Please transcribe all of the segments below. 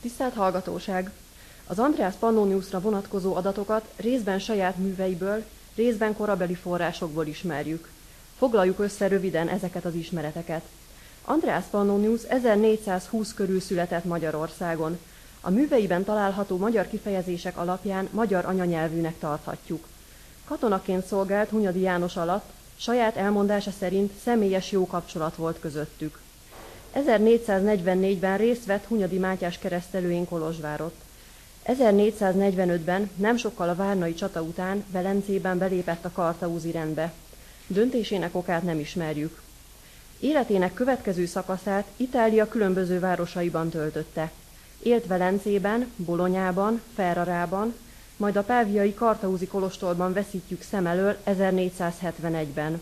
Tisztelt Hallgatóság! Az Andreas Pannoniusra vonatkozó adatokat részben saját műveiből, részben korabeli forrásokból ismerjük. Foglaljuk össze röviden ezeket az ismereteket. Andreas Pannonius 1420 körül született Magyarországon. A műveiben található magyar kifejezések alapján magyar anyanyelvűnek tarthatjuk. Katonaként szolgált Hunyadi János alatt, saját elmondása szerint személyes jó kapcsolat volt közöttük. 1444-ben részt vett Hunyadi Mátyás keresztelőjén Kolozsvárot. 1445-ben, nem sokkal a Várnai csata után Velencében belépett a Kartaúzi rendbe. Döntésének okát nem ismerjük. Életének következő szakaszát Itália különböző városaiban töltötte. Élt Velencében, Bolonyában, Ferrarában, majd a páviai Kartaúzi kolostorban veszítjük szem elől 1471-ben.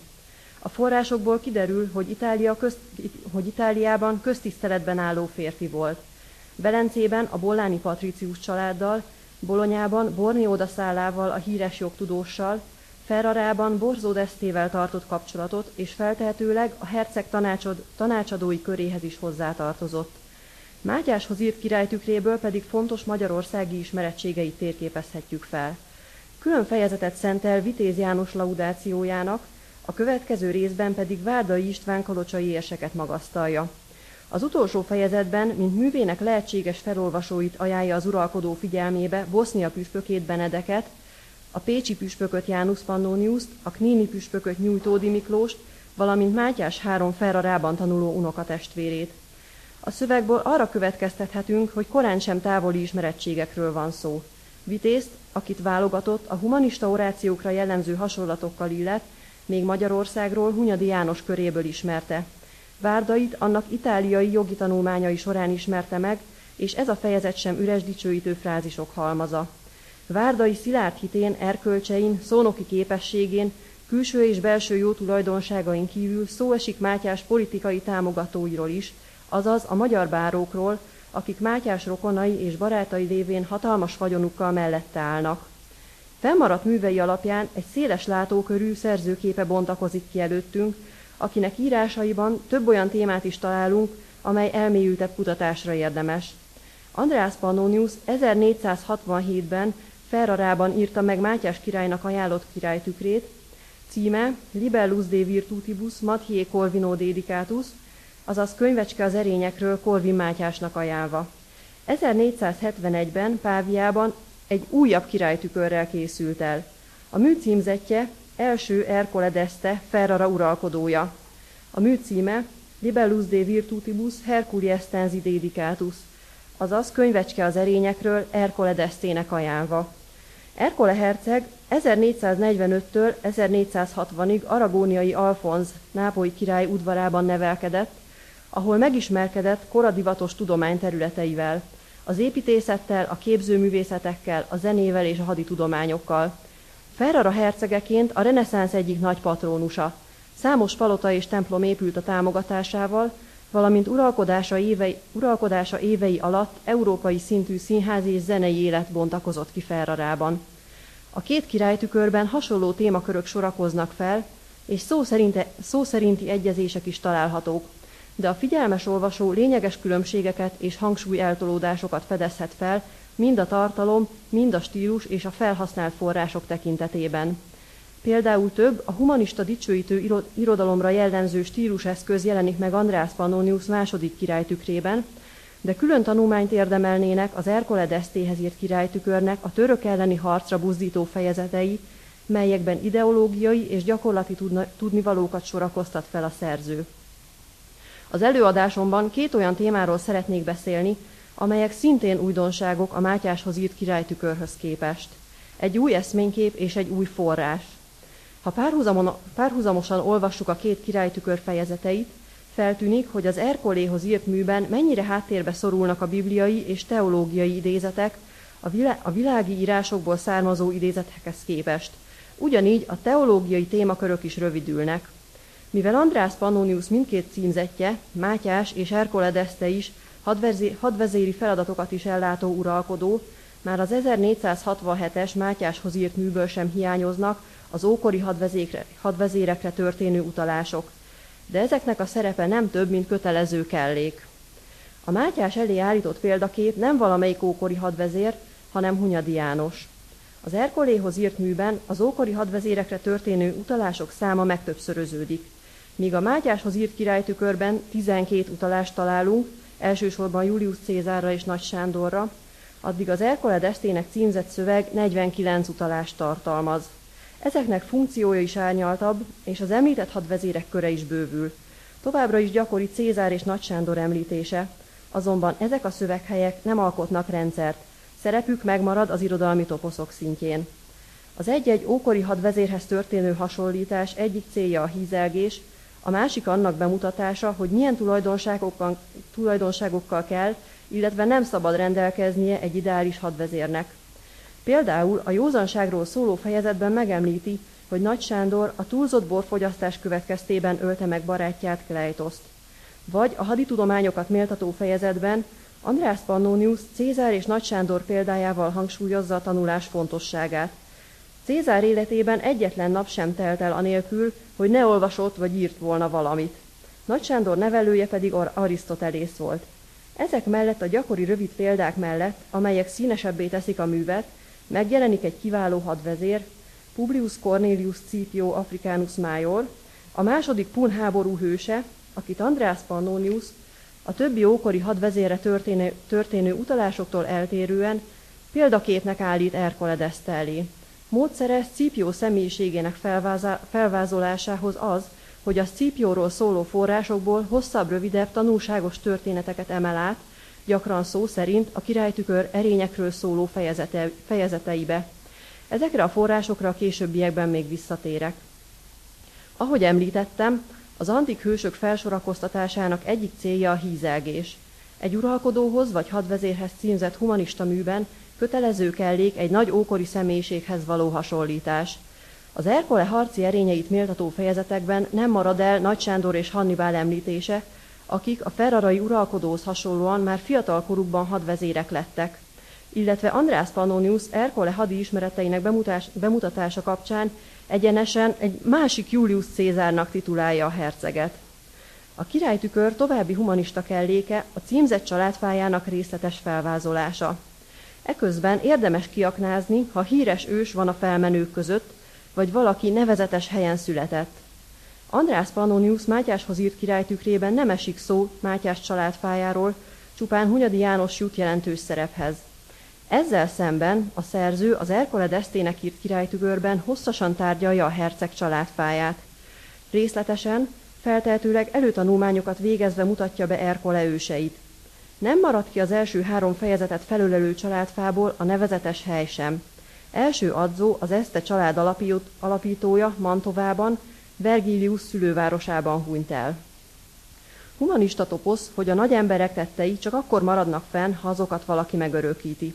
A forrásokból kiderül, hogy, Itália közt, hogy Itáliában köztiszteletben álló férfi volt. Velencében a Bolláni Patricius családdal, Bolonyában Bornióda szállával, a híres jogtudóssal, Ferrarában Borzó Desztével tartott kapcsolatot, és feltehetőleg a herceg tanácsod, tanácsadói köréhez is hozzátartozott. Mátyáshoz írt királytükréből pedig fontos magyarországi ismerettségeit térképezhetjük fel. Külön fejezetet szentel Vitéz János laudációjának, a következő részben pedig Várdai István kalocsai érseket magasztalja. Az utolsó fejezetben, mint művének lehetséges felolvasóit ajánlja az uralkodó figyelmébe Bosznia püspökét Benedeket, a pécsi püspököt János Pannoniuszt, a kníni püspököt Nyújtódi Miklóst, valamint Mátyás három Ferrarában tanuló unokatestvérét. A szövegből arra következtethetünk, hogy korán sem távoli ismerettségekről van szó. Vitézt, akit válogatott, a humanista orációkra jellemző hasonlatokkal illet, még Magyarországról Hunyadi János köréből ismerte. Várdait annak itáliai jogi tanulmányai során ismerte meg, és ez a fejezet sem üres dicsőítő frázisok halmaza. Várdai szilárd hitén, erkölcsein, szónoki képességén, külső és belső jó tulajdonságain kívül szó esik Mátyás politikai támogatóiról is, azaz a magyar bárókról, akik Mátyás rokonai és barátai lévén hatalmas vagyonukkal mellette állnak. Fennmaradt művei alapján egy széles látókörű szerzőképe bontakozik ki előttünk, akinek írásaiban több olyan témát is találunk, amely elmélyültebb kutatásra érdemes. András Pannonius 1467-ben Ferrarában írta meg Mátyás királynak ajánlott királytükrét, címe Libellus de Virtutibus Mathieu Corvino Dedicatus, azaz könyvecske az erényekről Corvin Mátyásnak ajánlva. 1471-ben Páviában egy újabb királytükörrel készült el. A mű első Ercole d'Este Ferrara uralkodója. A mű címe Libellus de Virtutibus Herculi Estensi Dedicatus, azaz könyvecske az erényekről Ercole d'Este-nek ajánlva. Ercole herceg 1445-től 1460-ig aragóniai Alfonz, nápolyi király udvarában nevelkedett, ahol megismerkedett koradivatos tudomány területeivel, az építészettel, a képzőművészetekkel, a zenével és a haditudományokkal. Ferrara hercegeként a reneszánsz egyik nagy patrónusa. Számos palota és templom épült a támogatásával, valamint uralkodása évei, uralkodása évei alatt európai szintű színházi és zenei élet bontakozott ki Ferrarában. A két királytükörben hasonló témakörök sorakoznak fel, és szó, szerinte, szó szerinti egyezések is találhatók, de a figyelmes olvasó lényeges különbségeket és hangsúly eltolódásokat fedezhet fel, mind a tartalom, mind a stílus és a felhasznált források tekintetében. Például több a humanista dicsőítő irodalomra jellemző stíluseszköz jelenik meg András Pannonius második királytükrében, de külön tanulmányt érdemelnének az Ercole d'Estéhez írt királytükörnek a török elleni harcra buzdító fejezetei, melyekben ideológiai és gyakorlati tudnivalókat sorakoztat fel a szerző. Az előadásomban két olyan témáról szeretnék beszélni, amelyek szintén újdonságok a Mátyáshoz írt királytükörhöz képest. Egy új eszménykép és egy új forrás. Ha párhuzamosan olvassuk a két királytükör fejezeteit, feltűnik, hogy az Erkoléhoz írt műben mennyire háttérbe szorulnak a bibliai és teológiai idézetek a világi írásokból származó idézetekhez képest. Ugyanígy a teológiai témakörök is rövidülnek. Mivel András Pannonius mindkét címzetje, Mátyás és Ercole d'Este is hadvezéri feladatokat is ellátó uralkodó, már az 1467-es Mátyáshoz írt műből sem hiányoznak az ókori hadvezérekre történő utalások. De ezeknek a szerepe nem több, mint kötelező kellék. A Mátyás elé állított példakép nem valamelyik ókori hadvezér, hanem Hunyadi János. Az Erkoléhoz írt műben az ókori hadvezérekre történő utalások száma megtöbbszöröződik. Míg a Mátyáshoz írt királytükörben 12 utalást találunk, elsősorban Julius Cézárra és Nagy Sándorra, addig az Erkole Desztének címzett szöveg 49 utalást tartalmaz. Ezeknek funkciója is árnyaltabb, és az említett hadvezérek köre is bővül. Továbbra is gyakori Cézár és Nagy Sándor említése, azonban ezek a szöveghelyek nem alkotnak rendszert, szerepük megmarad az irodalmi toposzok szintjén. Az egy-egy ókori hadvezérhez történő hasonlítás egyik célja a hízelgés, a másik annak bemutatása, hogy milyen tulajdonságokkal, tulajdonságokkal kell, illetve nem szabad rendelkeznie egy ideális hadvezérnek. Például a józanságról szóló fejezetben megemlíti, hogy Nagy Sándor a túlzott borfogyasztás következtében ölte meg barátját Kleitoszt. Vagy a haditudományokat méltató fejezetben András Pannonius Cézár és Nagy Sándor példájával hangsúlyozza a tanulás fontosságát. Cézár életében egyetlen nap sem telt el anélkül, hogy ne olvasott vagy írt volna valamit. Nagy Sándor nevelője pedig Arisztotelész volt. Ezek mellett a gyakori rövid példák mellett, amelyek színesebbé teszik a művet, megjelenik egy kiváló hadvezér, Publius Cornelius Scipio Africanus Major, a második Pun háború hőse, akit András Pannonius a többi ókori hadvezére történő, történő utalásoktól eltérően példaképnek állít Erkole elé. Módszere Scipio személyiségének felvázolásához az, hogy a Scipióról szóló forrásokból hosszabb, rövidebb, tanulságos történeteket emel át, gyakran szó szerint a királytükör erényekről szóló fejezete, fejezeteibe. Ezekre a forrásokra a későbbiekben még visszatérek. Ahogy említettem, az antik hősök felsorakoztatásának egyik célja a hízelgés. Egy uralkodóhoz vagy hadvezérhez címzett humanista műben kötelező kellék egy nagy ókori személyiséghez való hasonlítás. Az Erkole harci erényeit méltató fejezetekben nem marad el Nagy Sándor és Hannibál említése, akik a ferrarai uralkodóhoz hasonlóan már fiatal korukban hadvezérek lettek, illetve András Pannonius Erkole hadi ismereteinek bemutás, bemutatása kapcsán egyenesen egy másik Julius Cézárnak titulálja a herceget. A királytükör további humanista kelléke a címzett családfájának részletes felvázolása. Eközben érdemes kiaknázni, ha híres ős van a felmenők között, vagy valaki nevezetes helyen született. András Pannonius Mátyáshoz írt királytükrében nem esik szó Mátyás családfájáról, csupán Hunyadi János jut jelentős szerephez. Ezzel szemben a szerző az Erkole Desztének írt királytügörben hosszasan tárgyalja a herceg családfáját. Részletesen, feltehetőleg előtanulmányokat végezve mutatja be Erkole őseit. Nem maradt ki az első három fejezetet felölelő családfából a nevezetes hely sem. Első adzó az Eszte család alapítója Mantovában, Vergilius szülővárosában hunyt el. Humanista toposz, hogy a nagy emberek tettei csak akkor maradnak fenn, ha azokat valaki megörökíti.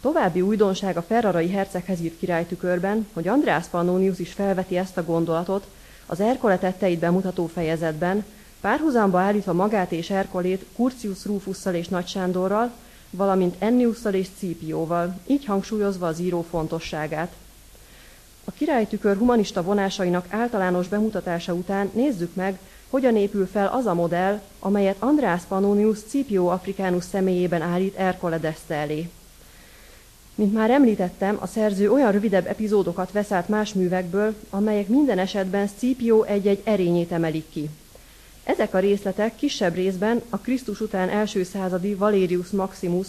További újdonság a Ferrarai herceghez írt királytükörben, hogy András Pannonius is felveti ezt a gondolatot az Erkole tetteit bemutató fejezetben, párhuzamba állítva magát és Erkolét Curcius Rufusszal és Nagy Sándorral, valamint Enniusszal és Cípióval, így hangsúlyozva az író fontosságát. A királytükör humanista vonásainak általános bemutatása után nézzük meg, hogyan épül fel az a modell, amelyet András Pannonius Scipio Africanus személyében állít d'Este elé. Mint már említettem, a szerző olyan rövidebb epizódokat vesz át más művekből, amelyek minden esetben Scipio egy-egy erényét emelik ki. Ezek a részletek kisebb részben a Krisztus után első századi Valerius Maximus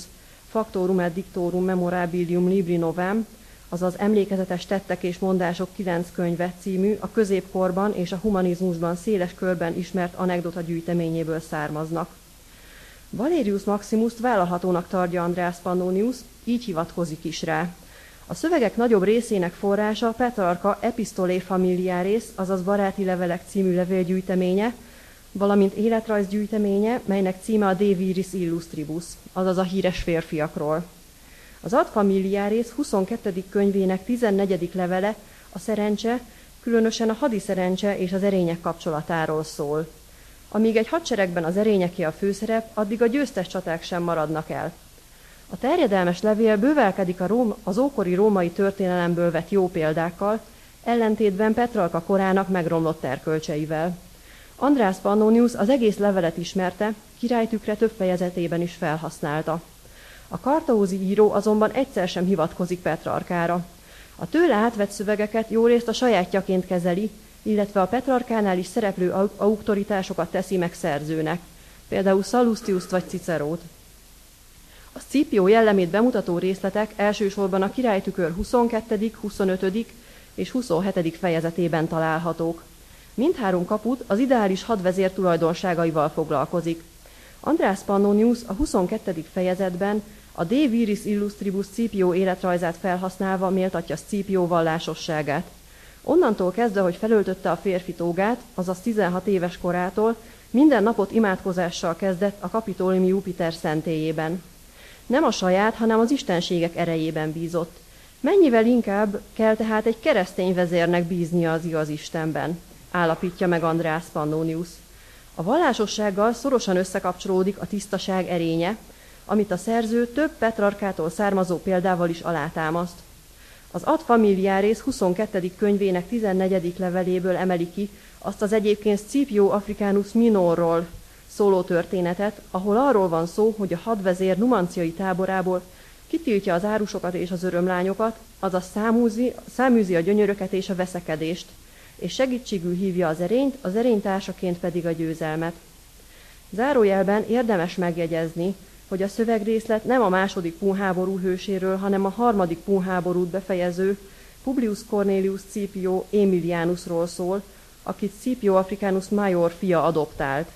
Factorum et Dictorum Memorabilium Libri Novem, azaz Emlékezetes tettek és mondások kilenc könyve című a középkorban és a humanizmusban széles körben ismert anekdota gyűjteményéből származnak. Valerius Maximus vállalhatónak tartja András Pannonius, így hivatkozik is rá. A szövegek nagyobb részének forrása Petrarca Epistolé Familiaris, azaz Baráti Levelek című levélgyűjteménye, valamint életrajzgyűjteménye, melynek címe a De Viris Illustribus, azaz a híres férfiakról. Az Ad Familiaris 22. könyvének 14. levele a szerencse, különösen a hadi szerencse és az erények kapcsolatáról szól. Amíg egy hadseregben az erényeké a főszerep, addig a győztes csaták sem maradnak el. A terjedelmes levél bővelkedik a Róm, az ókori római történelemből vett jó példákkal, ellentétben Petrarka korának megromlott erkölcseivel. András Pannonius az egész levelet ismerte, királytükre több fejezetében is felhasználta. A kartaózi író azonban egyszer sem hivatkozik Petrarkára. A tőle átvett szövegeket jó részt a sajátjaként kezeli, illetve a Petrarkánál is szereplő autoritásokat teszi meg szerzőnek, például Sallustius vagy Cicerót. A Scipio jellemét bemutató részletek elsősorban a királytükör 22., 25. és 27. fejezetében találhatók. Mindhárom kaput az ideális hadvezér tulajdonságaival foglalkozik. András Pannonius a 22. fejezetben a De Viris Illustribus Scipio életrajzát felhasználva méltatja Scipio vallásosságát. Onnantól kezdve, hogy felöltötte a férfi tógát, azaz 16 éves korától, minden napot imádkozással kezdett a kapitóliumi Jupiter szentélyében. Nem a saját, hanem az istenségek erejében bízott. Mennyivel inkább kell tehát egy keresztény vezérnek bíznia az igaz Istenben, állapítja meg András Pannonius. A vallásossággal szorosan összekapcsolódik a tisztaság erénye, amit a szerző több Petrarkától származó példával is alátámaszt. Az Ad Familiaris 22. könyvének 14. leveléből emeli ki azt az egyébként Scipio Africanus Minorról szóló történetet, ahol arról van szó, hogy a hadvezér numanciai táborából kitiltja az árusokat és az örömlányokat, azaz számúzi, száműzi a gyönyöröket és a veszekedést, és segítségül hívja az erényt, az erénytársaként pedig a győzelmet. Zárójelben érdemes megjegyezni, hogy a szövegrészlet nem a második punháború hőséről, hanem a harmadik punháborút befejező Publius Cornelius Scipio Emilianusról szól, akit Scipio Africanus Major fia adoptált.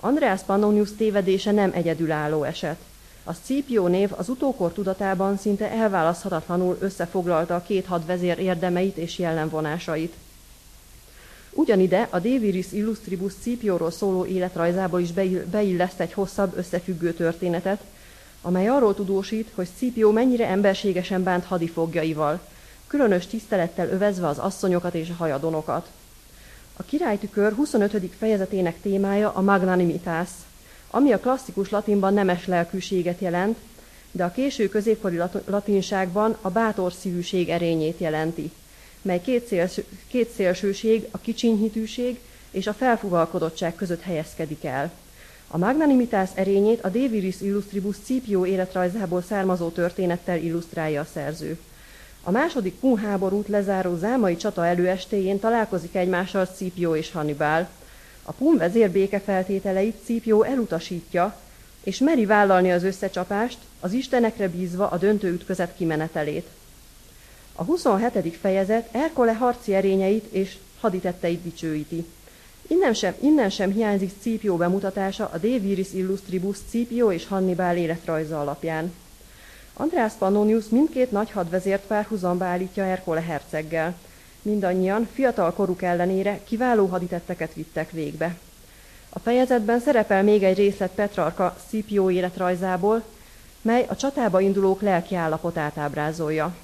Andreas Pannonius tévedése nem egyedülálló eset. A Scipio név az utókor tudatában szinte elválaszthatatlanul összefoglalta a két hadvezér érdemeit és jellemvonásait. Ugyanide a De Viris Illustribus Scipióról szóló életrajzából is beilleszt egy hosszabb, összefüggő történetet, amely arról tudósít, hogy Scipio mennyire emberségesen bánt hadifogjaival, különös tisztelettel övezve az asszonyokat és a hajadonokat. A királytükör 25. fejezetének témája a magnanimitas, ami a klasszikus latinban nemes lelkűséget jelent, de a késő középkori latinságban a bátor szívűség erényét jelenti mely két, szélső, két szélsőség, a kicsinyhitűség és a felfuvalkodottság között helyezkedik el. A magnanimitás erényét a De Viris Illustribus Scipio életrajzából származó történettel illusztrálja a szerző. A második pun háborút lezáró zámai csata előestéjén találkozik egymással Scipio és Hannibal. A pun vezér békefeltételeit Scipio elutasítja, és meri vállalni az összecsapást, az istenekre bízva a döntő ütközet kimenetelét. A 27. fejezet Erkole harci erényeit és haditetteit dicsőíti. Innen sem, innen sem hiányzik Scipio bemutatása a De Viris Illustribus Scipio és Hannibal életrajza alapján. András Pannonius mindkét nagy hadvezért párhuzamba állítja Erkole herceggel. Mindannyian fiatal koruk ellenére kiváló haditetteket vittek végbe. A fejezetben szerepel még egy részlet Petrarka Scipio életrajzából, mely a csatába indulók lelki állapotát ábrázolja.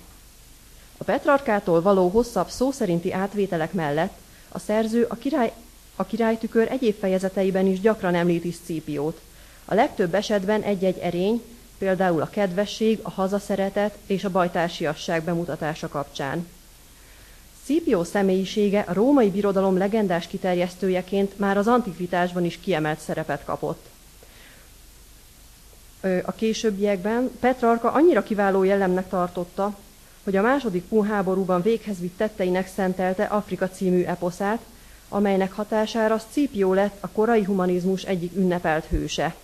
A Petrarkától való hosszabb szó szerinti átvételek mellett a szerző a, király, a királytükör egyéb fejezeteiben is gyakran említi Scípiót. A legtöbb esetben egy-egy erény, például a kedvesség, a hazaszeretet és a bajtársiasság bemutatása kapcsán. Scipio személyisége a római birodalom legendás kiterjesztőjeként már az antikvitásban is kiemelt szerepet kapott. A későbbiekben Petrarka annyira kiváló jellemnek tartotta, hogy a második punháborúban véghez vitt tetteinek szentelte Afrika című eposzát, amelynek hatására Scipio lett a korai humanizmus egyik ünnepelt hőse.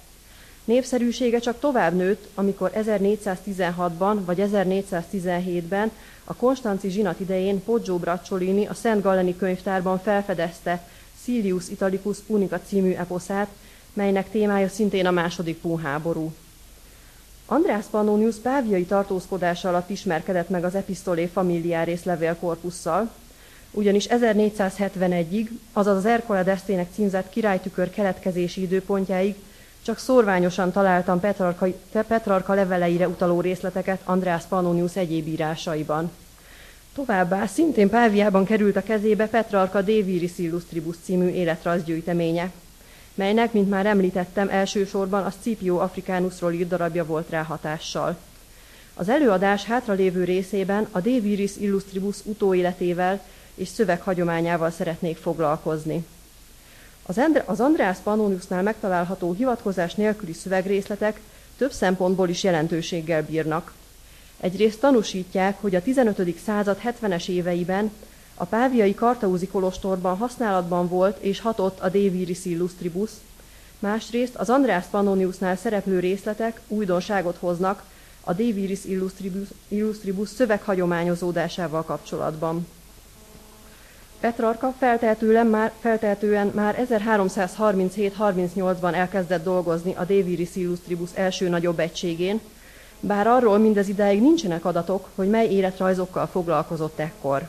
Népszerűsége csak tovább nőtt, amikor 1416-ban vagy 1417-ben a Konstanci zsinat idején Poggio Bracciolini a Szent Galleni könyvtárban felfedezte Silius Italicus Punica című eposzát, melynek témája szintén a második punháború. András Pannonius páviai tartózkodása alatt ismerkedett meg az Epistolé Familiaris levélkorpusszal, ugyanis 1471-ig, azaz az Ercole d'Estének címzett királytükör keletkezési időpontjáig csak szorványosan találtam Petrarka, Petrarka leveleire utaló részleteket András Pannonius egyéb írásaiban. Továbbá szintén Páviában került a kezébe Petrarka De Viris Illustribus című életrajzgyűjteménye, melynek, mint már említettem, elsősorban a Scipio Africanusról írt darabja volt rá hatással. Az előadás hátralévő részében a De Viris Illustribus utóéletével és szöveghagyományával szeretnék foglalkozni. Az, Endre, az Andreas Pannoniusnál megtalálható hivatkozás nélküli szövegrészletek több szempontból is jelentőséggel bírnak. Egyrészt tanúsítják, hogy a 15. század 70-es éveiben a páviai Kartauzi kolostorban használatban volt és hatott a De Viris Illustribus, másrészt az Andreas Pannoniusnál szereplő részletek újdonságot hoznak a De Viris Illustribus, Illustribus szöveghagyományozódásával kapcsolatban. Petrarka feltehetően már, feltehetően már 1337-38-ban elkezdett dolgozni a De Viris Illustribus első nagyobb egységén, bár arról mindez idáig nincsenek adatok, hogy mely életrajzokkal foglalkozott ekkor.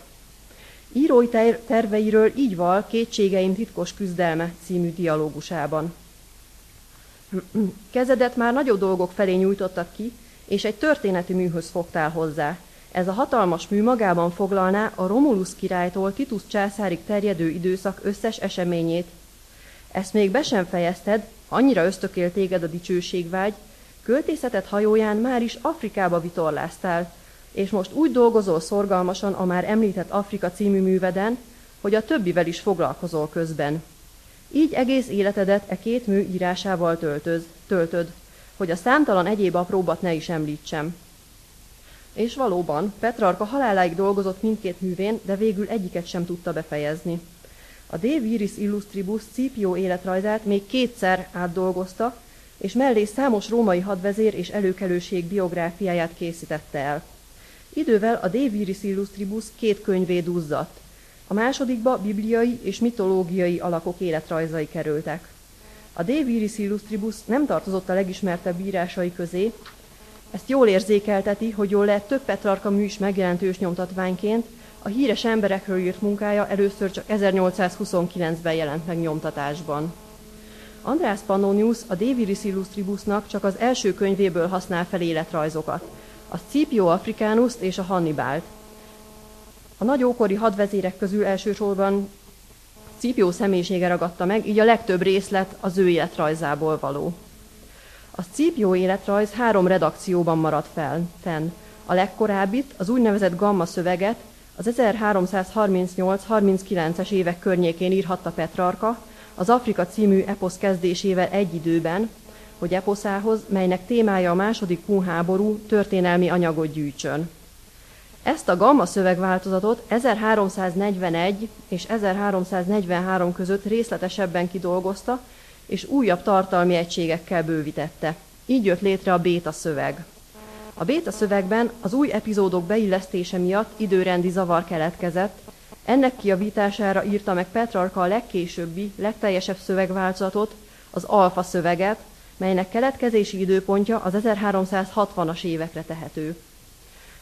Írói terveiről így val Kétségeim titkos küzdelme című dialógusában. Kezedet már nagyobb dolgok felé nyújtottak ki, és egy történeti műhöz fogtál hozzá. Ez a hatalmas mű magában foglalná a Romulus királytól Titus császárig terjedő időszak összes eseményét. Ezt még be sem fejezted, annyira ösztökél téged a dicsőségvágy, költészetet hajóján már is Afrikába vitorláztál, és most úgy dolgozol szorgalmasan a már említett Afrika című műveden, hogy a többivel is foglalkozol közben. Így egész életedet e két mű írásával töltöz, töltöd, hogy a számtalan egyéb apróbat ne is említsem. És valóban, Petrarka haláláig dolgozott mindkét művén, de végül egyiket sem tudta befejezni. A De Viris Illustribus Scipio életrajzát még kétszer átdolgozta, és mellé számos római hadvezér és előkelőség biográfiáját készítette el. Idővel a De Viris Illustribus két könyvé duzzadt. A másodikba bibliai és mitológiai alakok életrajzai kerültek. A De Viris Illustribus nem tartozott a legismertebb írásai közé, ezt jól érzékelteti, hogy jól lehet több Petrarka mű is megjelentős nyomtatványként, a híres emberekről írt munkája először csak 1829-ben jelent meg nyomtatásban. András Pannonius a De Viris Illustribusnak csak az első könyvéből használ fel életrajzokat, a Scipio Africanust és a Hannibalt. A nagy ókori hadvezérek közül elsősorban Scipio személyisége ragadta meg, így a legtöbb részlet az ő életrajzából való. A Scipio életrajz három redakcióban maradt fel, fenn. A legkorábbit, az úgynevezett gamma szöveget az 1338-39-es évek környékén írhatta Petrarka, az Afrika című eposz kezdésével egy időben, hogy eposzához, melynek témája a második punháború történelmi anyagot gyűjtsön. Ezt a gamma szövegváltozatot 1341 és 1343 között részletesebben kidolgozta, és újabb tartalmi egységekkel bővítette. Így jött létre a béta szöveg. A béta szövegben az új epizódok beillesztése miatt időrendi zavar keletkezett, ennek kiavítására írta meg Petrarka a legkésőbbi, legteljesebb szövegváltozatot, az alfa szöveget, melynek keletkezési időpontja az 1360-as évekre tehető.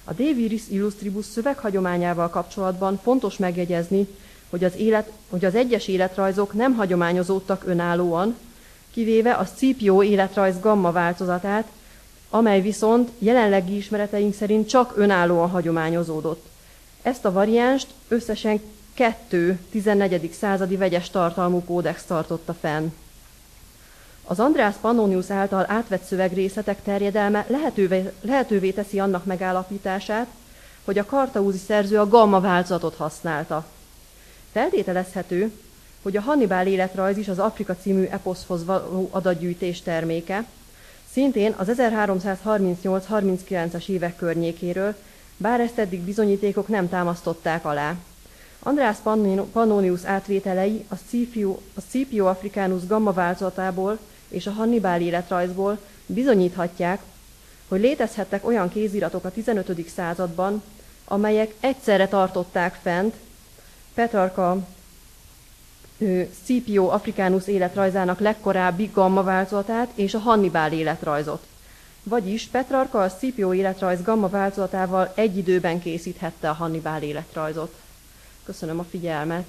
A De Viris Illustribus szöveghagyományával kapcsolatban fontos megjegyezni, hogy az, élet, hogy az egyes életrajzok nem hagyományozódtak önállóan, kivéve a Scipio életrajz gamma változatát, amely viszont jelenlegi ismereteink szerint csak önállóan hagyományozódott. Ezt a variánst összesen kettő 14. századi vegyes tartalmú kódex tartotta fenn. Az András Pannonius által átvett szövegrészletek terjedelme lehetővé, lehetővé teszi annak megállapítását, hogy a kartaúzi szerző a gamma változatot használta. Feltételezhető, hogy a Hannibál életrajz is az Afrika című eposzhoz való adatgyűjtés terméke, szintén az 1338-39-es évek környékéről, bár ezt eddig bizonyítékok nem támasztották alá. András Pannonius átvételei a Scipio, a Scipio Africanus gamma változatából és a Hannibál életrajzból bizonyíthatják, hogy létezhettek olyan kéziratok a 15. században, amelyek egyszerre tartották fent Petrarka Scipio Africanus életrajzának legkorábbi gamma változatát és a Hannibál életrajzot. Vagyis Petrarka a Scipio életrajz gamma változatával egy időben készíthette a Hannibál életrajzot. Köszönöm a figyelmet!